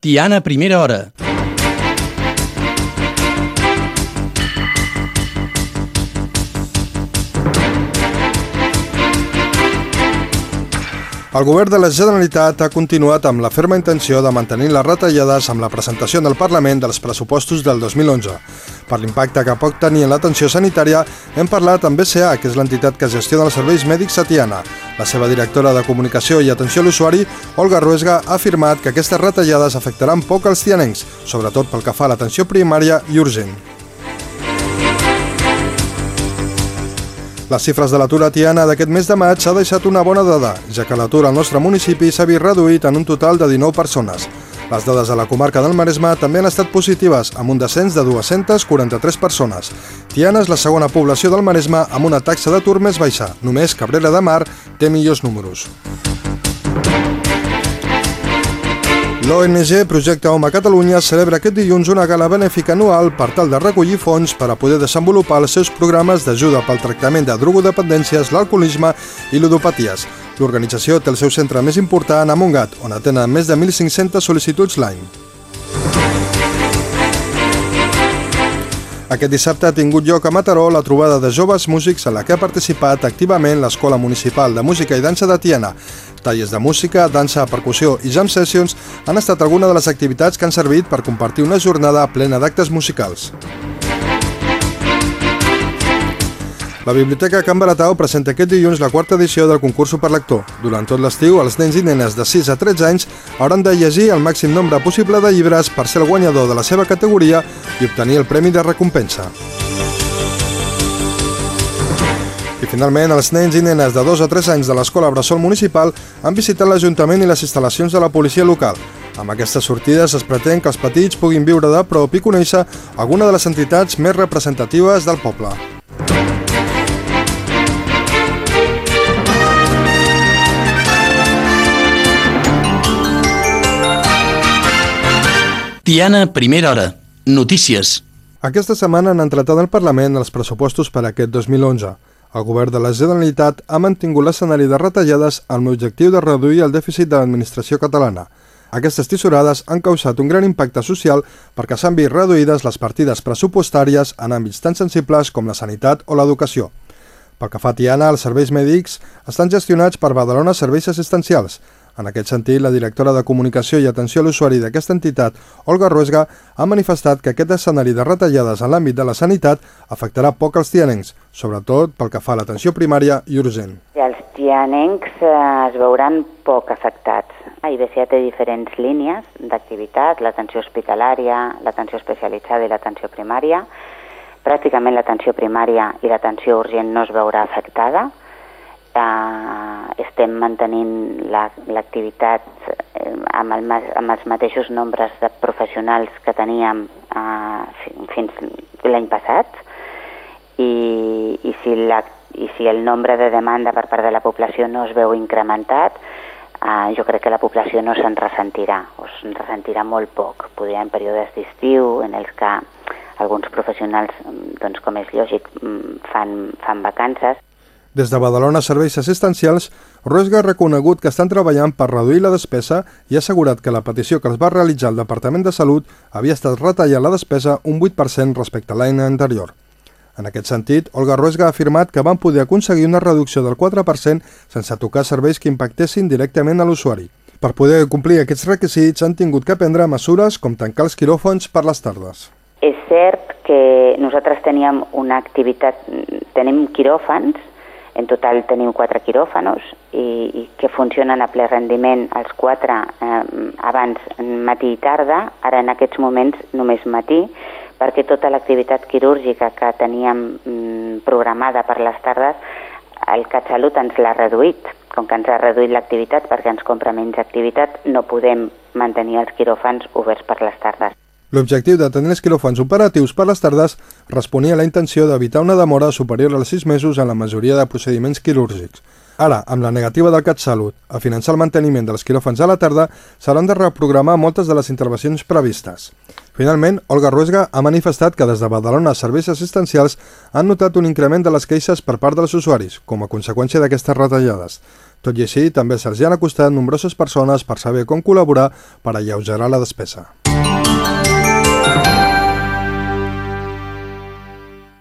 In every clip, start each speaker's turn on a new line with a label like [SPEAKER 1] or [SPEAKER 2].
[SPEAKER 1] Tiana Primera Hora.
[SPEAKER 2] El govern de la Generalitat ha continuat amb la ferma intenció de mantenir les retallades amb la presentació del Parlament dels pressupostos del 2011. Per l'impacte que pot tenir en l'atenció sanitària, hem parlat amb BCA, que és l'entitat que gestiona els serveis mèdics a Tiana. La seva directora de Comunicació i Atenció a l'Usuari, Olga Ruesga, ha afirmat que aquestes retallades afectaran poc als tianencs, sobretot pel que fa a l'atenció primària i urgent. Les xifres de l'atur a Tiana d'aquest mes de maig ha deixat una bona dada, ja que l'atur al nostre municipi s'ha vist reduït en un total de 19 persones. Les dades de la comarca del Maresme també han estat positives, amb un descens de 243 persones. Tiana és la segona població del Maresme amb una taxa d'atur més baixa. Només Cabrera de Mar té millors números. L'ONG Projecte Home Catalunya celebra aquest dilluns una gala benèfica anual per tal de recollir fons per a poder desenvolupar els seus programes d'ajuda pel tractament de drogodependències, l'alcoholisme i ludopaties. L'organització té el seu centre més important a Montgat, on atenen més de 1.500 sol·licituds l'any. Aquest dissabte ha tingut lloc a Mataró la trobada de joves músics en la que ha participat activament l'Escola Municipal de Música i Dansa de Tiana. Tallers de música, dansa, percussió i jam sessions han estat algunes de les activitats que han servit per compartir una jornada plena d'actes musicals. La Biblioteca Can Baratau presenta aquest dilluns la quarta edició del concurs per lector. Durant tot l'estiu, els nens i nenes de 6 a 13 anys hauran de llegir el màxim nombre possible de llibres per ser el guanyador de la seva categoria i obtenir el premi de recompensa. I finalment, els nens i nenes de 2 a 3 anys de l'Escola Bressol Municipal han visitat l'Ajuntament i les instal·lacions de la policia local. Amb aquestes sortides es pretén que els petits puguin viure de prop i conèixer alguna de les entitats més representatives del poble.
[SPEAKER 1] Tiana Primera Hora. Notícies.
[SPEAKER 2] Aquesta setmana han entrat en el Parlament els pressupostos per a aquest 2011. El govern de la Generalitat ha mantingut l'escenari de retallades amb l'objectiu de reduir el dèficit de l'administració catalana. Aquestes tisorades han causat un gran impacte social perquè s'han vist reduïdes les partides pressupostàries en àmbits tan sensibles com la sanitat o l'educació. Pel que fa a Tiana, els serveis mèdics estan gestionats per Badalona Serveis Assistencials, en aquest sentit, la directora de Comunicació i Atenció a l'Usuari d'aquesta entitat, Olga Ruesga, ha manifestat que aquest escenari de retallades en l'àmbit de la sanitat afectarà poc als tianencs, sobretot pel que fa a l'atenció primària i urgent.
[SPEAKER 3] Els tianencs eh, es veuran poc afectats. IBCA té diferents línies d'activitat, l'atenció hospitalària, l'atenció especialitzada i l'atenció primària. Pràcticament l'atenció primària i l'atenció urgent no es veurà afectada, eh, estem mantenint l'activitat la, eh, amb, el, amb els mateixos nombres de professionals que teníem eh, fins l'any passat i, i, si la, i si el nombre de demanda per part de la població no es veu incrementat, eh, jo crec que la població no se'n ressentirà, o se'n ressentirà molt poc. Podria en períodes d'estiu en els que alguns professionals, doncs, com és lògic, mm, fan, fan vacances,
[SPEAKER 2] des de Badalona Serveis Assistencials, Ruesga ha reconegut que estan treballant per reduir la despesa i ha assegurat que la petició que els va realitzar el Departament de Salut havia estat retallar la despesa un 8% respecte a l'any anterior. En aquest sentit, Olga Ruesga ha afirmat que van poder aconseguir una reducció del 4% sense tocar serveis que impactessin directament a l'usuari. Per poder complir aquests requisits han tingut que prendre mesures com tancar els quiròfons per les tardes.
[SPEAKER 3] És cert que nosaltres teníem una activitat, tenim quiròfans, en total tenim quatre quiròfanos i, i que funcionen a ple rendiment els quatre eh, abans matí i tarda, ara en aquests moments només matí, perquè tota l'activitat quirúrgica que teníem mm, programada per les tardes, el CatSalut ens l'ha reduït. Com que ens ha reduït l'activitat perquè ens compra menys activitat, no podem mantenir els quiròfans oberts per les tardes.
[SPEAKER 2] L'objectiu de tenir els quiròfans operatius per les tardes responia a la intenció d'evitar una demora superior als 6 mesos en la majoria de procediments quirúrgics. Ara, amb la negativa del CatSalut a finançar el manteniment dels quiròfans a la tarda, s'hauran de reprogramar moltes de les intervencions previstes. Finalment, Olga Ruesga ha manifestat que des de Badalona Serveis Assistencials han notat un increment de les queixes per part dels usuaris, com a conseqüència d'aquestes retallades. Tot i així, també se'ls han acostat nombroses persones per saber com col·laborar per alleugerar la despesa.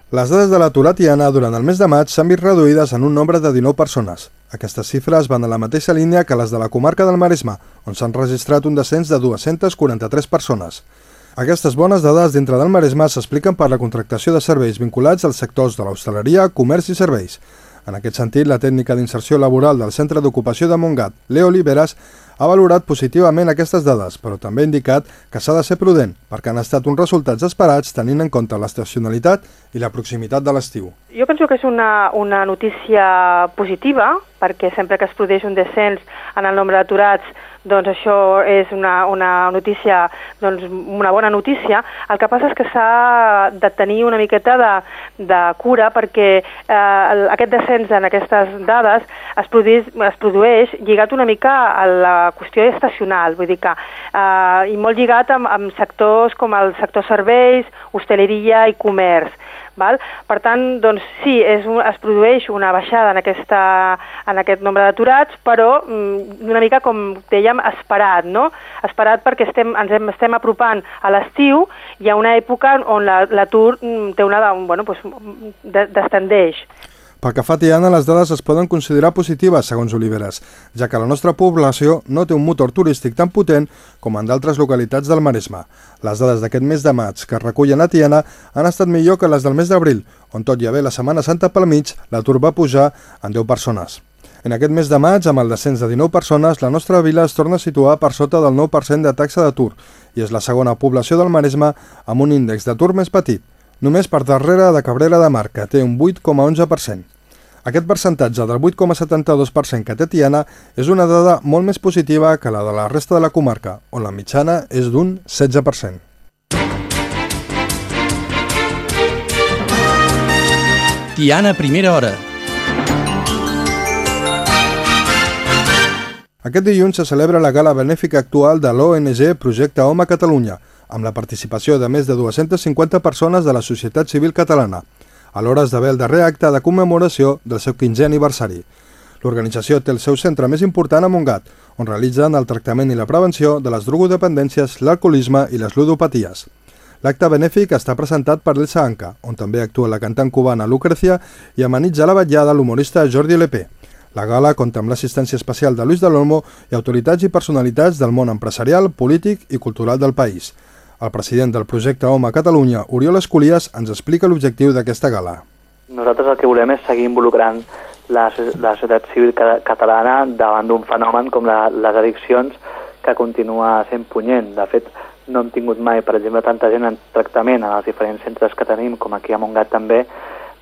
[SPEAKER 2] Les dades de l'atur a Tiana durant el mes de maig s'han vist reduïdes en un nombre de 19 persones. Aquestes xifres van a la mateixa línia que les de la comarca del Maresme, on s'han registrat un descens de 243 persones. Aquestes bones dades dintre del Maresme s'expliquen per la contractació de serveis vinculats als sectors de l'hostaleria, comerç i serveis. En aquest sentit, la tècnica d'inserció laboral del Centre d'Ocupació de Montgat, Leo Oliveras, ha valorat positivament aquestes dades, però també ha indicat que s'ha de ser prudent, perquè han estat uns resultats esperats tenint en compte l'estacionalitat i la proximitat de l'estiu.
[SPEAKER 4] Jo penso que és una, una notícia positiva, perquè sempre que es produeix un descens en el nombre d'aturats doncs això és una, una notícia, doncs una bona notícia. El que passa és que s'ha de tenir una miqueta de, de cura perquè eh, aquest descens en aquestes dades es produeix, es produeix lligat una mica a la qüestió estacional, vull dir que, eh, i molt lligat amb, amb sectors com el sector serveis, hostaleria i comerç. Val? Per tant, doncs, sí, és un, es produeix una baixada en, aquesta, en aquest nombre d'aturats, però mm, una mica, com dèiem, esperat, no? Esperat perquè estem, ens hem, estem apropant a l'estiu, hi ha una època on l'atur la, mm, té una, bueno, doncs, descendeix.
[SPEAKER 2] Pel que fa a Tiana, les dades es poden considerar positives, segons Oliveres, ja que la nostra població no té un motor turístic tan potent com en d'altres localitats del Maresme. Les dades d'aquest mes de maig que recullen a Tiana han estat millor que les del mes d'abril, on tot i haver la Setmana Santa pel mig, l'atur va pujar en 10 persones. En aquest mes de maig, amb el descens de 19 persones, la nostra vila es torna a situar per sota del 9% de taxa d'atur i és la segona població del Maresme amb un índex d'atur més petit només per darrere de Cabrera de Mar, que té un 8,11%. Aquest percentatge del 8,72% que té Tiana és una dada molt més positiva que la de la resta de la comarca, on la mitjana és d'un 16%.
[SPEAKER 1] Tiana, primera hora.
[SPEAKER 2] Aquest dilluns se celebra la gala benèfica actual de l'ONG Projecte Home Catalunya, amb la participació de més de 250 persones de la societat civil catalana, a l'hora d'haver el darrer acte de commemoració del seu 15è aniversari. L'organització té el seu centre més important a Montgat, on realitzen el tractament i la prevenció de les drogodependències, l'alcoholisme i les ludopaties. L'acte benèfic està presentat per Elsa Anca, on també actua la cantant cubana Lucrecia i amenitza la vetllada l'humorista Jordi Lepé. La gala compta amb l'assistència especial de Luis de l'Olmo i autoritats i personalitats del món empresarial, polític i cultural del país. El president del projecte Home a Catalunya, Oriol Escolies, ens explica l'objectiu d'aquesta gala.
[SPEAKER 5] Nosaltres el que volem és seguir involucrant la, la societat civil catalana davant d'un fenomen com la, les addiccions que continua sent punyent. De fet, no hem tingut mai, per exemple, tanta gent en tractament en els diferents centres que tenim, com aquí a Montgat també,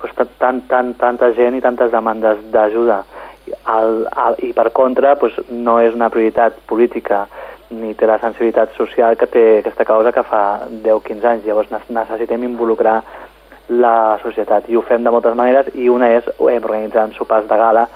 [SPEAKER 5] doncs, tant, tant, tanta gent i tantes demandes d'ajuda. I per contra, doncs, no és una prioritat política ni té la sensibilitat social que té aquesta causa que fa 10-15 anys. Llavors necessitem involucrar la societat i ho fem de moltes maneres i una és organitzant sopars de gala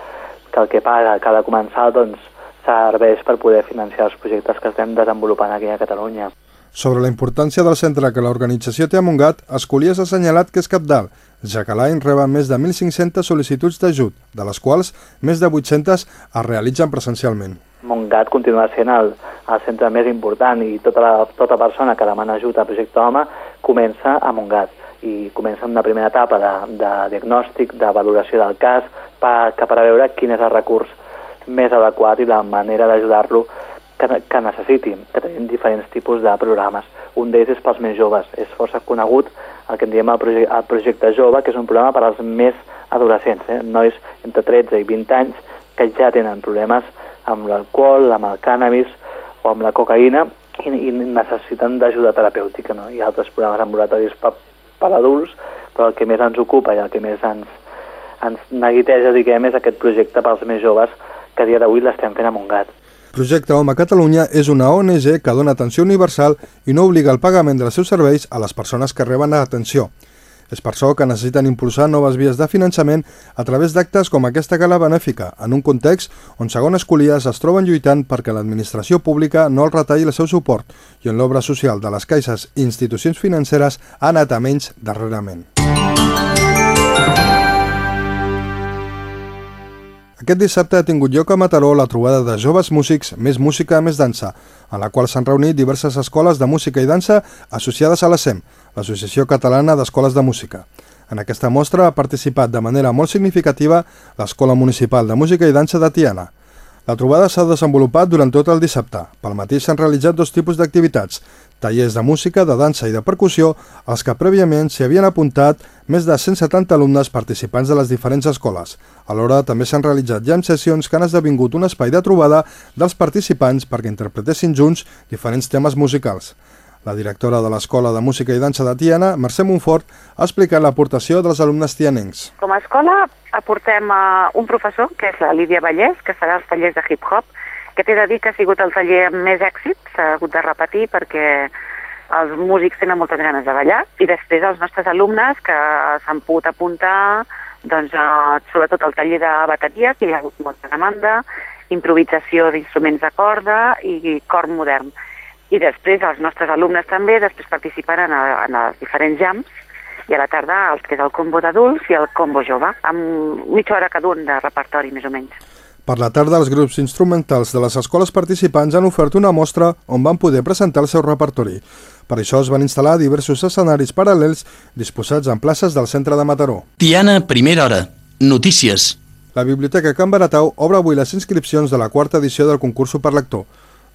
[SPEAKER 5] que el que paga cada comensal doncs, serveix per poder financiar els projectes que estem desenvolupant aquí a Catalunya.
[SPEAKER 2] Sobre la importància del centre que l'organització té a Montgat, Escolies ha assenyalat que és capdalt, ja que l'any reben més de 1.500 sol·licituds d'ajut, de les quals més de 800 es realitzen presencialment.
[SPEAKER 5] Montgat continua sent el, el centre més important i tota, la, tota persona que demana ajut a Projecte Home comença a Montgat i comença una primera etapa de, de diagnòstic, de valoració del cas, per, que per a veure quin és el recurs més adequat i la manera d'ajudar-lo que, que necessiti, que tenim diferents tipus de programes. Un d'ells és pels més joves, és força conegut el que en diem el, projecte, el projecte jove, que és un programa per als més adolescents, eh? nois entre 13 i 20 anys que ja tenen problemes amb l'alcohol, amb el cànnabis o amb la cocaïna i, i necessiten d'ajuda terapèutica. No? Hi ha altres programes ambulatoris per, per adults, però el que més ens ocupa i el que més ens, ens neguiteja, diguem, és aquest projecte pels més joves que a dia d'avui l'estem fent a Montgat.
[SPEAKER 2] Projecte Home Catalunya és una ONG que dona atenció universal i no obliga el pagament dels seus serveis a les persones que reben atenció. És per això que necessiten impulsar noves vies de finançament a través d'actes com aquesta gala benèfica, en un context on, segons Escolies, es troben lluitant perquè l'administració pública no el retalli el seu suport i on l'obra social de les caixes i institucions financeres ha anat a menys darrerament. Aquest dissabte ha tingut lloc a Mataró la trobada de joves músics Més Música, Més Dansa, en la qual s'han reunit diverses escoles de música i dansa associades a la SEM, l'Associació Catalana d'Escoles de Música. En aquesta mostra ha participat de manera molt significativa l'Escola Municipal de Música i Dansa de Tiana. La trobada s'ha desenvolupat durant tot el dissabte. Pel matí s'han realitzat dos tipus d'activitats, tallers de música, de dansa i de percussió, als que prèviament s'hi havien apuntat més de 170 alumnes participants de les diferents escoles. Alhora, també s'han realitzat jam sessions que han esdevingut un espai de trobada dels participants perquè interpretessin junts diferents temes musicals. La directora de l'Escola de Música i Dansa de Tiana, Mercè Montfort, ha explicat l'aportació dels alumnes tianencs.
[SPEAKER 6] Com a escola aportem uh, un professor, que és la Lídia Vallès, que farà els tallers de hip-hop, que t'he de dir que ha sigut el taller amb més èxit, s'ha hagut de repetir perquè els músics tenen moltes ganes de ballar i després els nostres alumnes que s'han pogut apuntar doncs, uh, sobretot el taller de bateria, que hi ha hagut molta demanda, improvisació d'instruments de corda i cor modern i després els nostres alumnes també després participen en, a, en els diferents jams i a la tarda el que és el combo d'adults i el combo jove, amb mitja hora cada un de repertori, més o menys.
[SPEAKER 2] Per la tarda, els grups instrumentals de les escoles participants han ofert una mostra on van poder presentar el seu repertori. Per això es van instal·lar diversos escenaris paral·lels disposats en places del centre de Mataró.
[SPEAKER 1] Tiana, primera hora. Notícies.
[SPEAKER 2] La Biblioteca Can Baratau obre avui les inscripcions de la quarta edició del concurs per lector.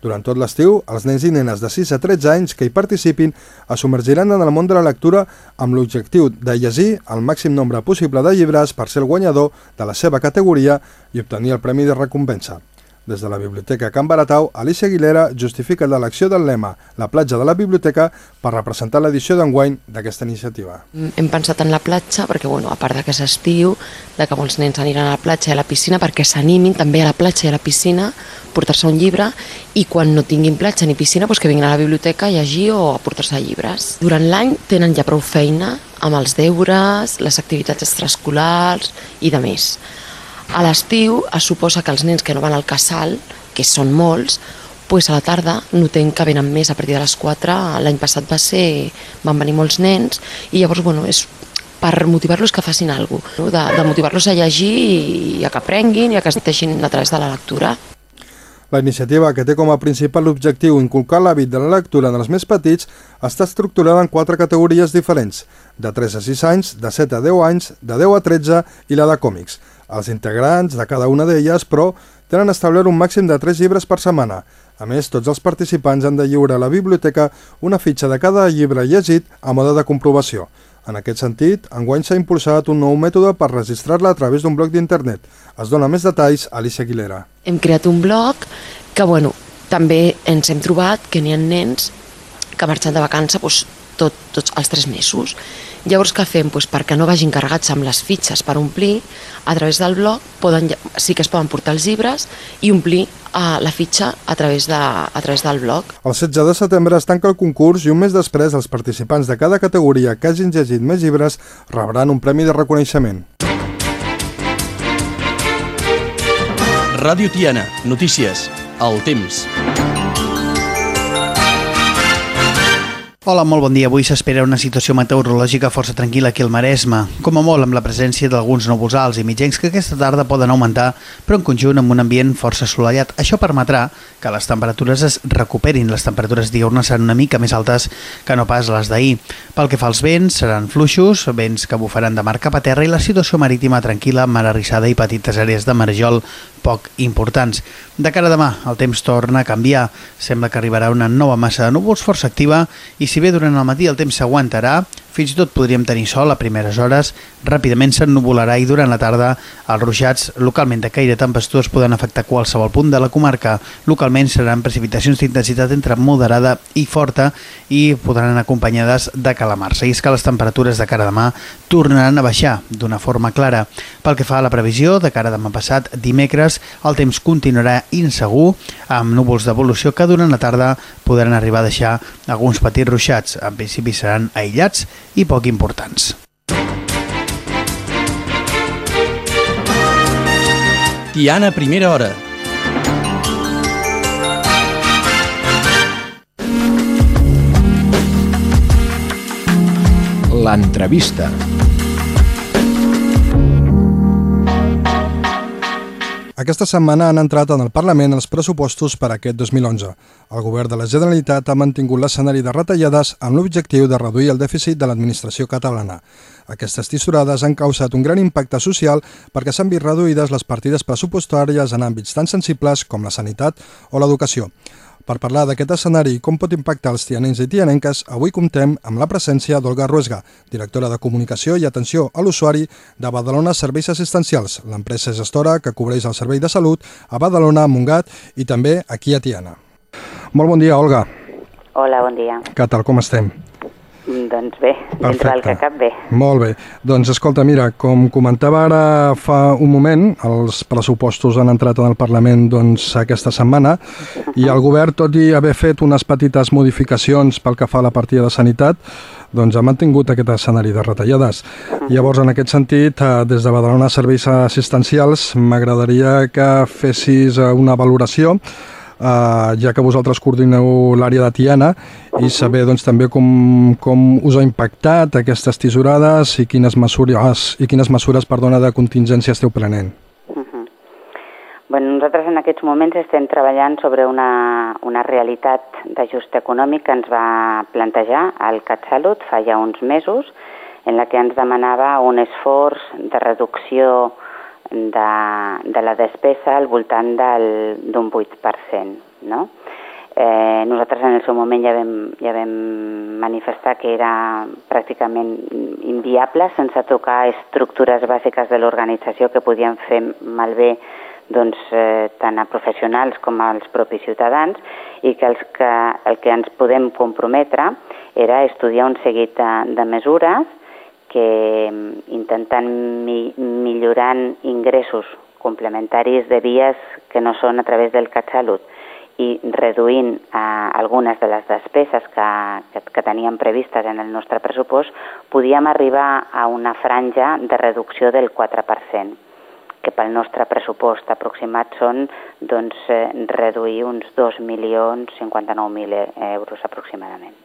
[SPEAKER 2] Durant tot l'estiu, els nens i nenes de 6 a 13 anys que hi participin es submergiran en el món de la lectura amb l'objectiu de llegir el màxim nombre possible de llibres per ser el guanyador de la seva categoria i obtenir el premi de recompensa. Des de la Biblioteca Can Baratau, Alicia Aguilera justifica l'elecció del lema La platja de la biblioteca per representar l'edició d'enguany d'aquesta iniciativa.
[SPEAKER 7] Hem pensat en la platja perquè, bueno, a part de que és estiu, de que molts nens aniran a la platja i a la piscina perquè s'animin també a la platja i a la piscina, portar-se un llibre i quan no tinguin platja ni piscina doncs que vinguin a la biblioteca a llegir o a portar-se llibres. Durant l'any tenen ja prou feina amb els deures, les activitats extraescolars i de més. A l'estiu es suposa que els nens que no van al casal, que són molts, pues a la tarda notem que venen més a partir de les 4. L'any passat va ser, van venir molts nens i llavors bueno, és per motivar-los que facin alguna cosa, no? de, de motivar-los a llegir i a que aprenguin i a que es deixin a través de la lectura.
[SPEAKER 2] La iniciativa, que té com a principal objectiu inculcar l'hàbit de la lectura en els més petits, està estructurada en quatre categories diferents, de 3 a 6 anys, de 7 a 10 anys, de 10 a 13 i la de còmics. Els integrants de cada una d'elles, però, tenen establert un màxim de 3 llibres per setmana. A més, tots els participants han de lliurar a la biblioteca una fitxa de cada llibre llegit a mode de comprovació. En aquest sentit, enguany s'ha impulsat un nou mètode per registrar-la a través d'un bloc d'internet. Es dona més detalls a Alicia Aguilera.
[SPEAKER 7] Hem creat un bloc que, bueno, també ens hem trobat que n'hi ha nens que marxen de vacances doncs, tot, tots els tres mesos. Llavors, què fem? Pues perquè no vagin carregats amb les fitxes per omplir, a través del blog poden, sí que es poden portar els llibres i omplir uh, la fitxa a través, de, a través del blog.
[SPEAKER 2] El 16 de setembre es tanca el concurs i un mes després els participants de cada categoria que hagin llegit més llibres rebran un premi de reconeixement.
[SPEAKER 1] Ràdio Tiana, notícies, el temps.
[SPEAKER 8] Hola, molt bon dia. Avui s'espera una situació meteorològica força tranquil·la aquí al Maresme, com a molt amb la presència d'alguns núvols alts i mitjans que aquesta tarda poden augmentar, però en conjunt amb un ambient força assolellat. Això permetrà que les temperatures es recuperin. Les temperatures diurnes seran una mica més altes que no pas les d'ahir. Pel que fa als vents, seran fluixos, vents que bufaran de mar cap a terra i la situació marítima tranquil·la, mar arrissada i petites àrees de marjol poc importants. De cara a demà, el temps torna a canviar. Sembla que arribarà una nova massa de núvols força activa i si bé durant el matí el temps s'aguantarà, fins i tot podríem tenir sol a primeres hores, ràpidament s'ennuvolarà i durant la tarda els ruixats localment de caire tempestuós poden afectar qualsevol punt de la comarca. Localment seran precipitacions d'intensitat entre moderada i forta i podran anar acompanyades de calamars. I és que les temperatures de cara demà tornaran a baixar d'una forma clara. Pel que fa a la previsió, de cara demà passat, dimecres, el temps continuarà insegur amb núvols d'evolució que durant la tarda podran arribar a deixar alguns petits ruixats. En principi seran aïllats i poc importants.
[SPEAKER 1] Tiana, primera hora.
[SPEAKER 9] L'entrevista.
[SPEAKER 2] Aquesta setmana han entrat en el Parlament els pressupostos per a aquest 2011. El govern de la Generalitat ha mantingut l'escenari de retallades amb l'objectiu de reduir el dèficit de l'administració catalana. Aquestes tisorades han causat un gran impacte social perquè s'han vist reduïdes les partides pressupostàries en àmbits tan sensibles com la sanitat o l'educació. Per parlar d'aquest escenari i com pot impactar els tianencs i tianenques, avui comptem amb la presència d'Olga Ruesga, directora de Comunicació i Atenció a l'Usuari de Badalona Serveis Assistencials, l'empresa gestora que cobreix el servei de salut a Badalona, Montgat i també aquí a Tiana. Molt bon dia, Olga.
[SPEAKER 3] Hola, bon dia.
[SPEAKER 2] Què tal, com estem?
[SPEAKER 3] Doncs bé, dintre del que cap bé.
[SPEAKER 2] Molt bé. Doncs escolta, mira, com comentava ara fa un moment, els pressupostos han entrat en el Parlament doncs, aquesta setmana i el govern, tot i haver fet unes petites modificacions pel que fa a la partida de sanitat, doncs ha mantingut aquest escenari de retallades. Llavors, en aquest sentit, eh, des de Badalona Serveis Assistencials, m'agradaria que fessis eh, una valoració eh, ja que vosaltres coordineu l'àrea de Tiana i saber doncs, també com, com us ha impactat aquestes tisorades i quines mesures, i quines mesures perdona, de contingència esteu prenent.
[SPEAKER 3] Uh bueno, nosaltres en aquests moments estem treballant sobre una, una realitat d'ajust econòmic que ens va plantejar el CatSalut fa ja uns mesos, en la que ens demanava un esforç de reducció de, de la despesa al voltant d'un 8%. No? Eh, nosaltres en el seu moment ja vam, ja vam manifestar que era pràcticament inviable sense tocar estructures bàsiques de l'organització que podien fer malbé doncs, eh, tant a professionals com als propis ciutadans i que, els que el que ens podem comprometre era estudiar un seguit de, de mesures que mm, intentant mi millorant ingressos complementaris de vies que no són a través del CatSalut i reduint eh, algunes de les despeses que, que, que teníem previstes en el nostre pressupost, podíem arribar a una franja de reducció del 4%, que pel nostre pressupost aproximat són doncs, eh, reduir uns 2.059.000 euros aproximadament.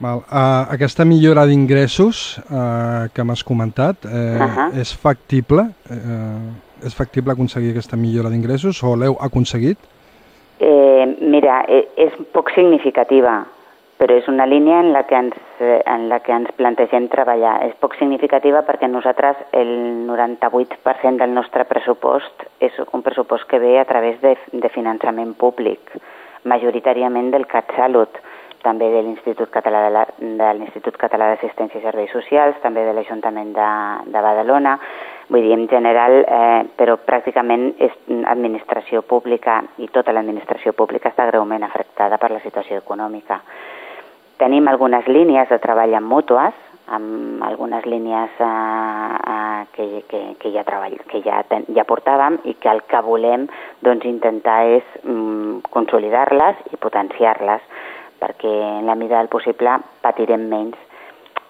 [SPEAKER 2] Val. Uh, aquesta millora d'ingressos uh, que m'has comentat, eh, uh -huh. és factible? Eh, és factible aconseguir aquesta millora d'ingressos o l'heu aconseguit?
[SPEAKER 3] Eh, mira, eh, és poc significativa, però és una línia en la, que ens, en la que ens plantegem treballar. És poc significativa perquè nosaltres el 98% del nostre pressupost és un pressupost que ve a través de, de finançament públic, majoritàriament del CatSalut també de l'Institut Català de, la, de l'Institut Català d'Assistència i Serveis Socials, també de l'Ajuntament de, de Badalona, vull dir, en general, eh, però pràcticament és administració pública i tota l'administració pública està greument afectada per la situació econòmica. Tenim algunes línies de treball amb mútues, amb algunes línies eh, eh, que, que, que, ja treball, que ja, ten, ja portàvem i que el que volem doncs, intentar és mm, consolidar-les i potenciar-les perquè en la mida del possible patirem menys.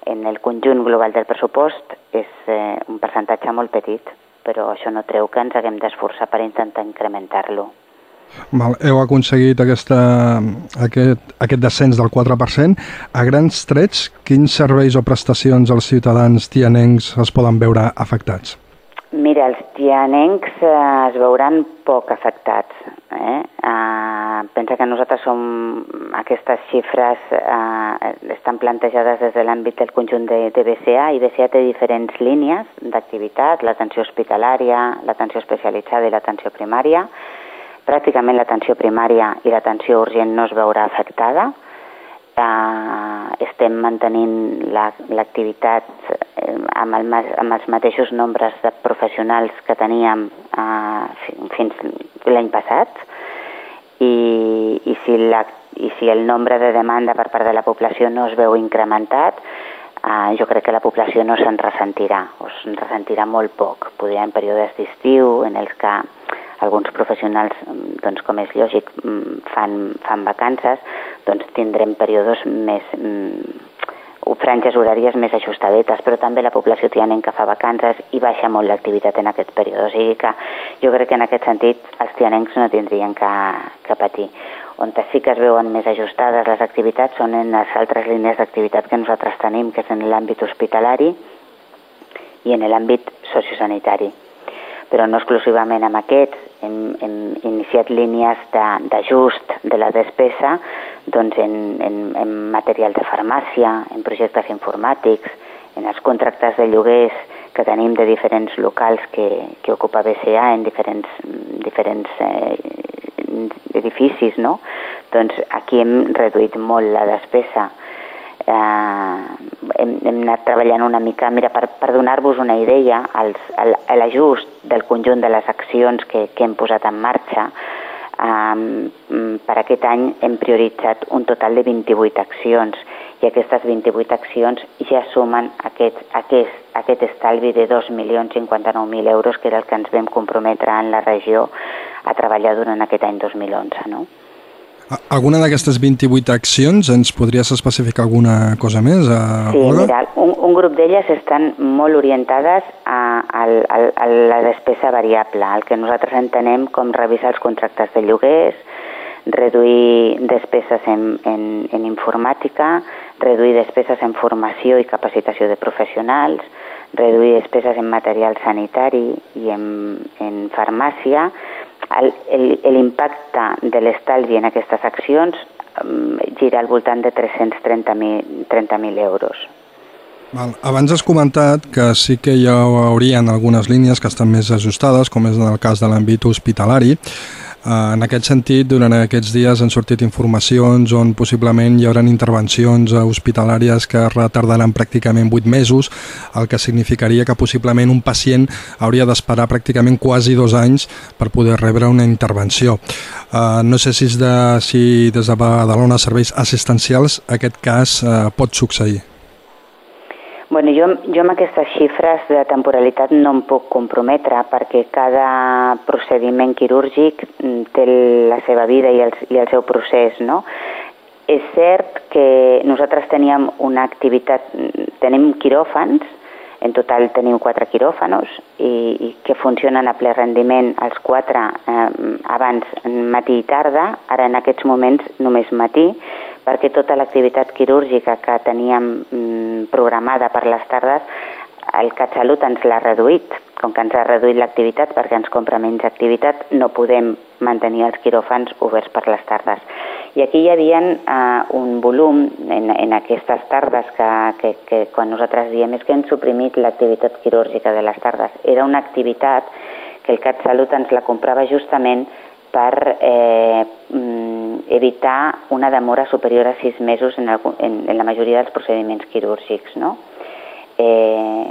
[SPEAKER 3] En el conjunt global del pressupost és eh, un percentatge molt petit, però això no treu que ens haguem d'esforçar per intentar incrementar-lo.
[SPEAKER 2] Val, heu aconseguit aquesta, aquest, aquest descens del 4%. A grans trets, quins serveis o prestacions als ciutadans tianencs es poden veure afectats?
[SPEAKER 3] Mira, els tianencs eh, es veuran poc afectats. Eh? Eh, pensa que nosaltres som... Aquestes xifres eh, estan plantejades des de l'àmbit del conjunt de, de BCA i BCA té diferents línies d'activitat, l'atenció hospitalària, l'atenció especialitzada i l'atenció primària. Pràcticament l'atenció primària i l'atenció urgent no es veurà afectada, estem mantenint l'activitat la, eh, amb, el, amb els mateixos nombres de professionals que teníem eh, fins l'any passat i, i, si la, i si el nombre de demanda per part de la població no es veu incrementat, eh, jo crec que la població no se'n ressentirà, o se'n ressentirà molt poc. Podria en períodes d'estiu en els que alguns professionals, doncs, com és lògic, fan, fan vacances, doncs tindrem períodes més, mm, franges horàries més ajustadetes, però també la població tianenca fa vacances i baixa molt l'activitat en aquest període. O sigui que jo crec que en aquest sentit els tianencs no tindrien que, que patir. On sí que es veuen més ajustades les activitats són en les altres línies d'activitat que nosaltres tenim, que és en l'àmbit hospitalari i en l'àmbit sociosanitari però no exclusivament amb aquests. Hem, hem iniciat línies d'ajust de, de la despesa doncs en, en, en material de farmàcia, en projectes informàtics, en els contractes de lloguers que tenim de diferents locals que, que ocupa BCA en diferents, diferents eh, edificis, no? Doncs aquí hem reduït molt la despesa eh, hem, hem anat treballant una mica, mira, per, per donar-vos una idea, l'ajust del conjunt de les accions que, que hem posat en marxa, eh, per aquest any hem prioritzat un total de 28 accions i aquestes 28 accions ja sumen aquest, aquest, aquest estalvi de 2.059.000 euros que era el que ens vam comprometre en la regió a treballar durant aquest any 2011. No?
[SPEAKER 2] Alguna d'aquestes 28 accions, ens podries especificar alguna cosa més? A
[SPEAKER 3] sí, Olga? mira, un, un grup d'elles estan molt orientades a, a, a, a la despesa variable, el que nosaltres entenem com revisar els contractes de lloguers, reduir despeses en, en, en informàtica, reduir despeses en formació i capacitació de professionals, reduir despeses en material sanitari i en, en farmàcia, l'impacte de l'estalvi en aquestes accions gira al voltant de 330.000 30 euros.
[SPEAKER 2] Val. Abans has comentat que sí que hi haurien algunes línies que estan més ajustades, com és en el cas de l'àmbit hospitalari, en aquest sentit, durant aquests dies han sortit informacions on possiblement hi haurà intervencions hospitalàries que retardaran pràcticament 8 mesos, el que significaria que possiblement un pacient hauria d'esperar pràcticament quasi dos anys per poder rebre una intervenció. Uh, no sé si, és de, si des de Badalona Serveis Assistencials aquest cas uh, pot succeir.
[SPEAKER 3] Bueno, jo, jo amb aquestes xifres de temporalitat no em puc comprometre perquè cada procediment quirúrgic mm, té la seva vida i el, i el seu procés, no? És cert que nosaltres teníem una activitat, mm, tenim quiròfans, en total tenim quatre quiròfanos i, i que funcionen a ple rendiment els quatre eh, abans matí i tarda, ara en aquests moments només matí, perquè tota l'activitat quirúrgica que teníem mm, programada per les tardes, el CatSalut ens l'ha reduït. Com que ens ha reduït l'activitat perquè ens compra menys activitat, no podem mantenir els quiròfans oberts per les tardes. I aquí hi havia uh, un volum en, en aquestes tardes que, que, que quan nosaltres diem és que hem suprimit l'activitat quirúrgica de les tardes. Era una activitat que el CatSalut ens la comprava justament per eh, mm, evitar una demora superior a sis mesos en, el, en, en la majoria dels procediments quirúrgics, no? Eh,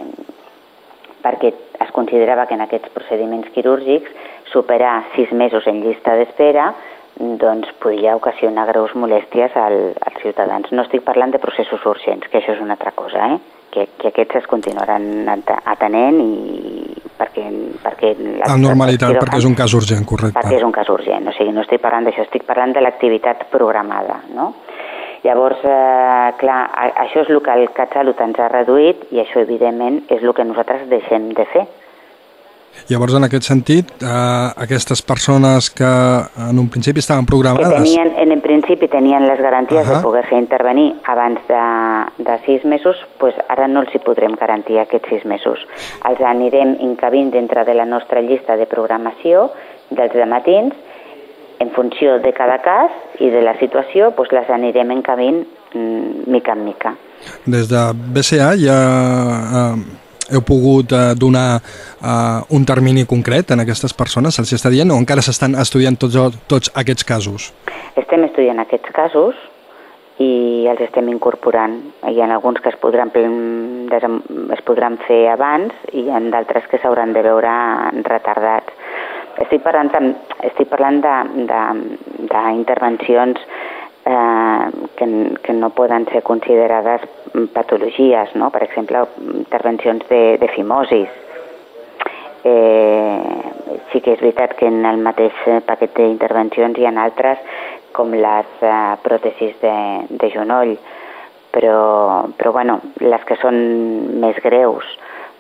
[SPEAKER 3] perquè es considerava que en aquests procediments quirúrgics superar sis mesos en llista d'espera doncs podia ocasionar greus molèsties al, als ciutadans. No estic parlant de processos urgents, que això és una altra cosa, eh? que, que aquests es continuaran atenent i perquè... perquè
[SPEAKER 2] en normalitat, perquè és un cas urgent, correcte.
[SPEAKER 3] Perquè és un cas urgent, o sigui, no estic parlant d'això, estic parlant de l'activitat programada, no? Llavors, eh, clar, això és el que el CatSalut ens ha reduït i això, evidentment, és el que nosaltres deixem de fer.
[SPEAKER 2] Llavors, en aquest sentit, eh, aquestes persones que en un principi estaven programades...
[SPEAKER 3] Que tenien, en, en principi tenien les garanties uh -huh. de poder-se intervenir abans de, de sis mesos, pues ara no els hi podrem garantir aquests sis mesos. Els anirem encabint dintre de la nostra llista de programació dels matins, en funció de cada cas i de la situació, pues les anirem encabint mm, mica en mica.
[SPEAKER 2] Des de BCA ja... Eh heu pogut eh, donar eh, un termini concret en aquestes persones? Se'ls està dient o encara s'estan estudiant tots, tots aquests casos?
[SPEAKER 3] Estem estudiant aquests casos i els estem incorporant. Hi ha alguns que es podran, es podran fer abans i hi d'altres que s'hauran de veure retardats. Estic parlant, estic parlant d'intervencions eh, que, que no poden ser considerades patologies, no? per exemple, intervencions de, de fimosis. Eh, sí que és veritat que en el mateix paquet d'intervencions hi ha altres com les eh, pròtesis de, de genoll, però, però bueno, les que són més greus,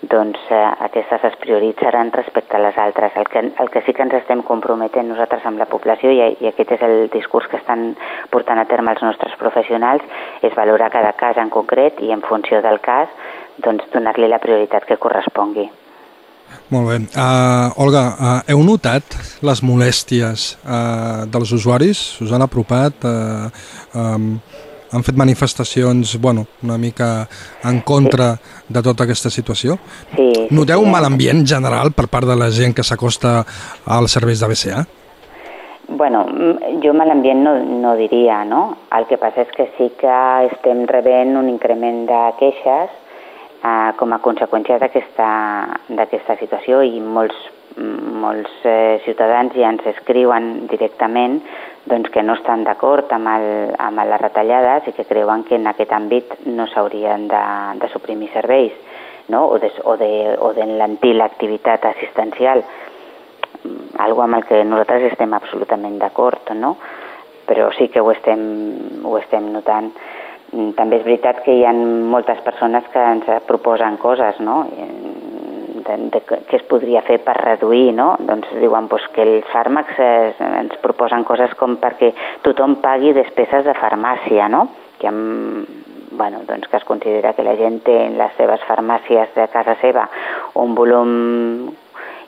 [SPEAKER 3] doncs eh, aquestes es prioritzaran respecte a les altres. El que, el que sí que ens estem comprometent nosaltres amb la població, i, i aquest és el discurs que estan portant a terme els nostres professionals, és valorar cada cas en concret i en funció del cas doncs, donar-li la prioritat que correspongui.
[SPEAKER 2] Molt bé. Uh, Olga, uh, heu notat les molèsties uh, dels usuaris? Us han apropat? Uh, um, han fet manifestacions, bueno, una mica en contra sí. de tota aquesta situació?
[SPEAKER 3] Sí.
[SPEAKER 2] Noteu
[SPEAKER 3] sí,
[SPEAKER 2] un mal ambient general per part de la gent que s'acosta als serveis de BCA?
[SPEAKER 3] Bueno, jo mal ambient no, no diria, no? El que passa és que sí que estem rebent un increment de queixes eh, com a conseqüència d'aquesta situació i molts, molts eh, ciutadans ja ens escriuen directament doncs, que no estan d'acord amb, amb les retallades i que creuen que en aquest àmbit no s'haurien de, de suprimir serveis no? o de, o de, de l'activitat assistencial, algo amb el que nosaltres estem absolutament d'acord, no? però sí que ho estem, ho estem notant. També és veritat que hi ha moltes persones que ens proposen coses, no? De, de què es podria fer per reduir, no? Doncs diuen pues, que els fàrmacs es, ens proposen coses com perquè tothom pagui despeses de farmàcia, no? Que, amb, bueno, doncs que es considera que la gent té en les seves farmàcies de casa seva un volum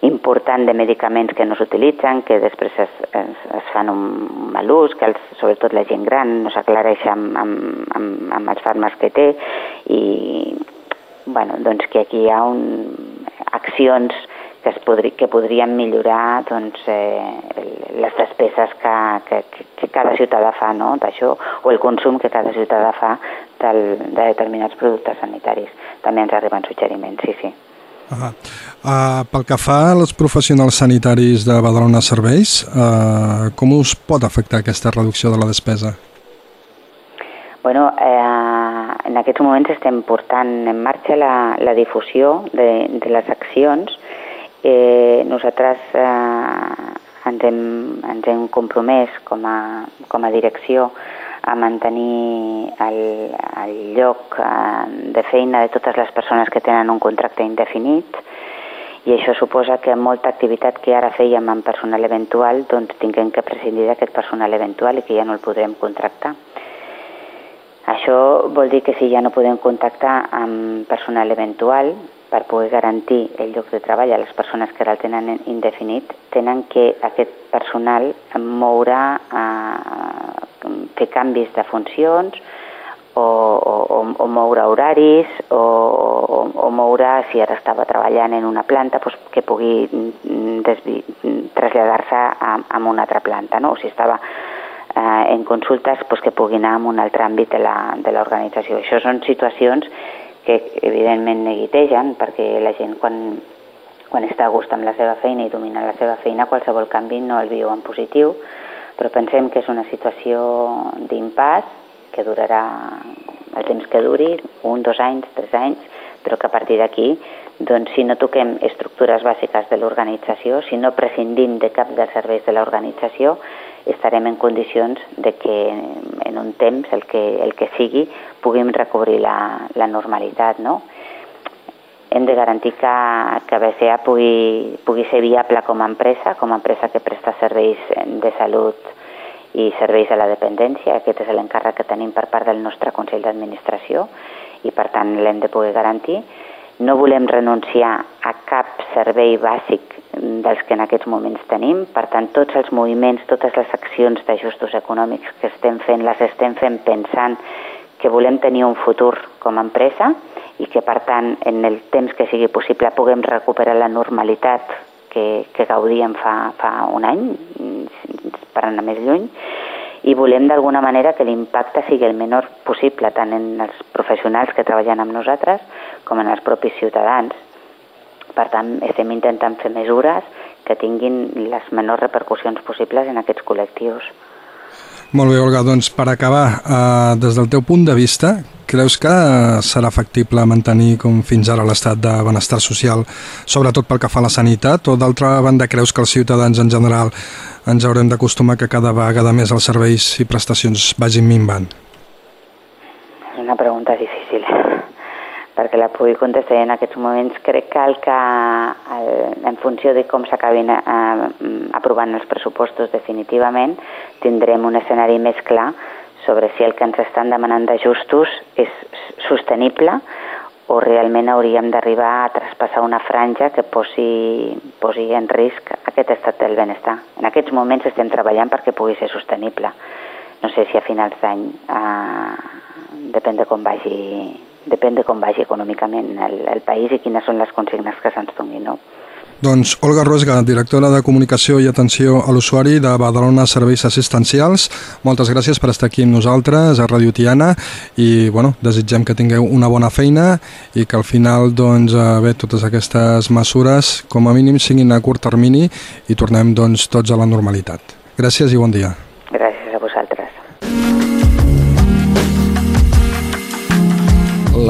[SPEAKER 3] important de medicaments que no s'utilitzen, que després es, es, es fan un mal ús, que els, sobretot la gent gran no s'aclareix amb, amb, amb, amb els fàrmacs que té i bueno, doncs que aquí hi ha un, accions que, es podri, que podrien millorar doncs, eh, les despeses que, que, que cada ciutadà fa no, d'això, o el consum que cada ciutadà fa del, de determinats productes sanitaris. També ens arriben suggeriments, sí, sí.
[SPEAKER 2] Uh, uh, pel que fa als professionals sanitaris de Badalona Serveis, uh, com us pot afectar aquesta reducció de la despesa?
[SPEAKER 3] Bueno, eh, en aquests moments estem portant en marxa la, la difusió de, de les accions. Eh, nosaltres eh, ens, hem, ens hem compromès com a, com a direcció a mantenir el, el lloc eh, de feina de totes les persones que tenen un contracte indefinit i això suposa que molta activitat que ara fèiem amb personal eventual doncs tinguem que prescindir d'aquest personal eventual i que ja no el podrem contractar. Això vol dir que si ja no podem contactar amb personal eventual per poder garantir el lloc de treball a les persones que el tenen indefinit, tenen que aquest personal moure, eh, fer canvis de funcions o, o, o moure horaris o, o, o moure, si ara estava treballant en una planta, doncs que pugui traslladar-se a, a una altra planta, no? o si estava eh, en consultes pues, que puguin anar en un altre àmbit de l'organització. Això són situacions que evidentment neguitegen perquè la gent quan, quan està a gust amb la seva feina i domina la seva feina qualsevol canvi no el viu en positiu, però pensem que és una situació d'impàs que durarà el temps que duri, un, dos anys, tres anys, però que a partir d'aquí, doncs, si no toquem estructures bàsiques de l'organització, si no prescindim de cap dels serveis de l'organització, estarem en condicions de que en un temps, el que, el que sigui, puguem recobrir la, la normalitat, no? Hem de garantir que, que BCA pugui, pugui ser viable com a empresa, com a empresa que presta serveis de salut i serveis a la dependència. Aquest és l'encàrrec que tenim per part del nostre Consell d'Administració i, per tant, l'hem de poder garantir. No volem renunciar a cap servei bàsic dels que en aquests moments tenim. Per tant, tots els moviments, totes les accions d'ajustos econòmics que estem fent, les estem fent pensant que volem tenir un futur com a empresa i que, per tant, en el temps que sigui possible puguem recuperar la normalitat que, que gaudíem fa, fa un any, per anar més lluny, i volem d'alguna manera que l'impacte sigui el menor possible tant en els professionals que treballen amb nosaltres com en els propis ciutadans per tant, estem intentant fer mesures que tinguin les menors repercussions possibles en aquests col·lectius.
[SPEAKER 2] Molt bé, Olga, doncs per acabar, eh, des del teu punt de vista, creus que serà factible mantenir com fins ara l'estat de benestar social, sobretot pel que fa a la sanitat, o d'altra banda creus que els ciutadans en general ens haurem d'acostumar que cada vegada més els serveis i prestacions vagin minvant?
[SPEAKER 3] És una pregunta difícil perquè la pugui contestar en aquests moments. Crec que el que, el, en funció de com s'acabin eh, aprovant els pressupostos definitivament, tindrem un escenari més clar sobre si el que ens estan demanant d'ajustos és sostenible o realment hauríem d'arribar a traspassar una franja que posi, posi en risc aquest estat del benestar. En aquests moments estem treballant perquè pugui ser sostenible. No sé si a finals d'any eh, depèn de com vagi depèn de com vagi econòmicament el, el país i quines són les consignes que se'ns donin. No?
[SPEAKER 2] Doncs Olga Rosga, directora de Comunicació i Atenció a l'Usuari de Badalona Serveis Assistencials, moltes gràcies per estar aquí amb nosaltres a Radio Tiana i bueno, desitgem que tingueu una bona feina i que al final doncs, eh, bé, totes aquestes mesures com a mínim siguin a curt termini i tornem doncs, tots a la normalitat. Gràcies i bon dia.